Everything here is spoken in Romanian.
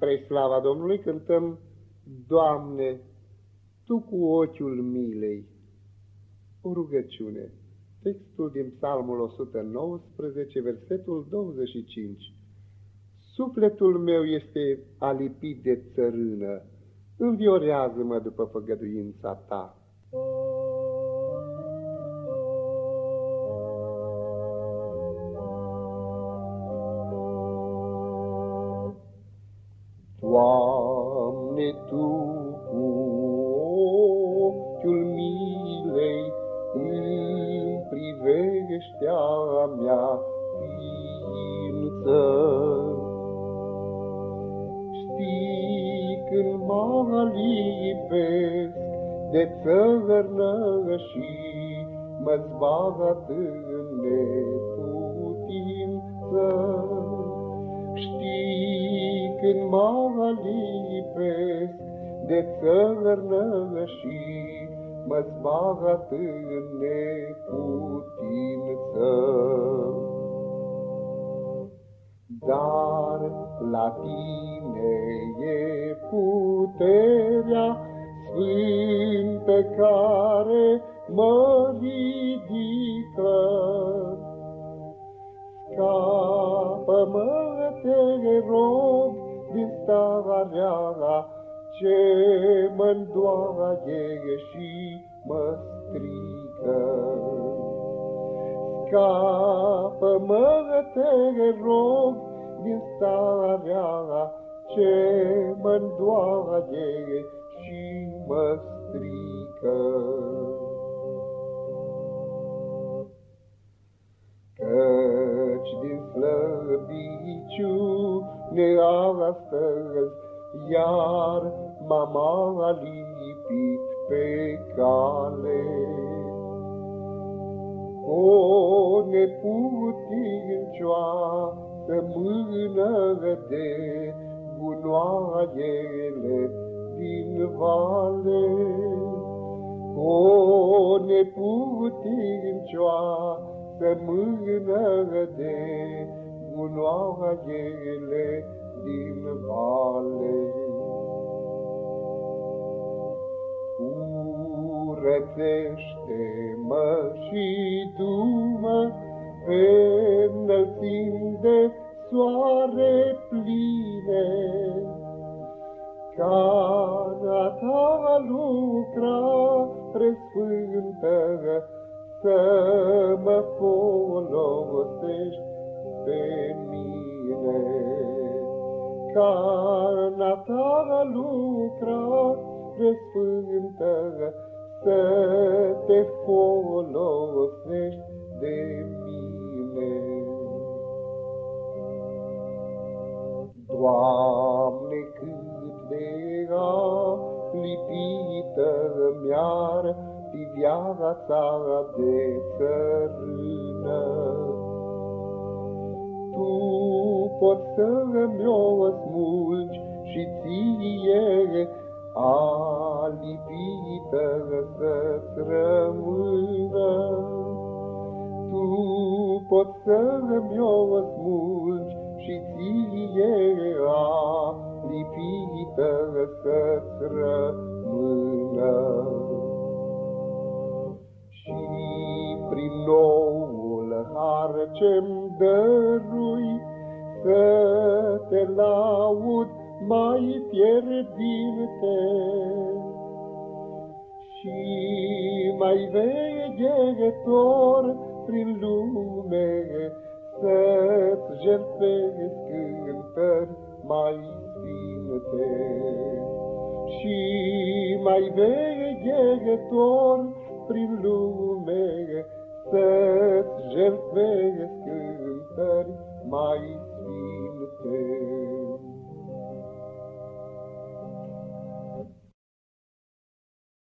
Spre slava Domnului cântăm, Doamne, Tu cu ochiul milei. O rugăciune. Textul din Psalmul 119, versetul 25. Sufletul meu este alipit de țărână, înviorează-mă după făgăduința Ta. Doamne, Tu cu ochiul milei îmi privești a mea ființă. Știi când mă lipesc de țărnă și mă zbat în neputință. Știi când mă lipesc de țărnă și mă zbat în neputință. Dar la tine e puterea sfântă care mă ridică. Scapă-mă, te rog, din starea ce mă-ndoaie și mă strică. Scapă-mă, te rog, din starea ce mă-ndoaie și mă strică. Slăbiciune astăzi iar mama a lipit pe cale. O neputincioasă mână de gunoaiele din vale. O neputincioasă mână de gunoaiele din vale. Curățește-mă și du-mă pe înălțim de soare pline, Cara ta lucrare sfântă, să mă folosești pe mine. Cara ta lucrare sfântă, să te folosești de mine. Doamne, cât de lipită mi-ar fi viața de țărână. Tu poți să-mi o smulgi și ție a lipită să-ți rămână. Tu poți să-mi o smulgi și ție a lipită să-ți rămână. Și prin noul har ce-mi dărui, să te laud mai fierbinte și mai veghetor prin lume, să-ți jertfesc cântări mai sfinte. Și mai veghetor prin lume, să-ți jertfesc cântări mai sfinte. Thank you.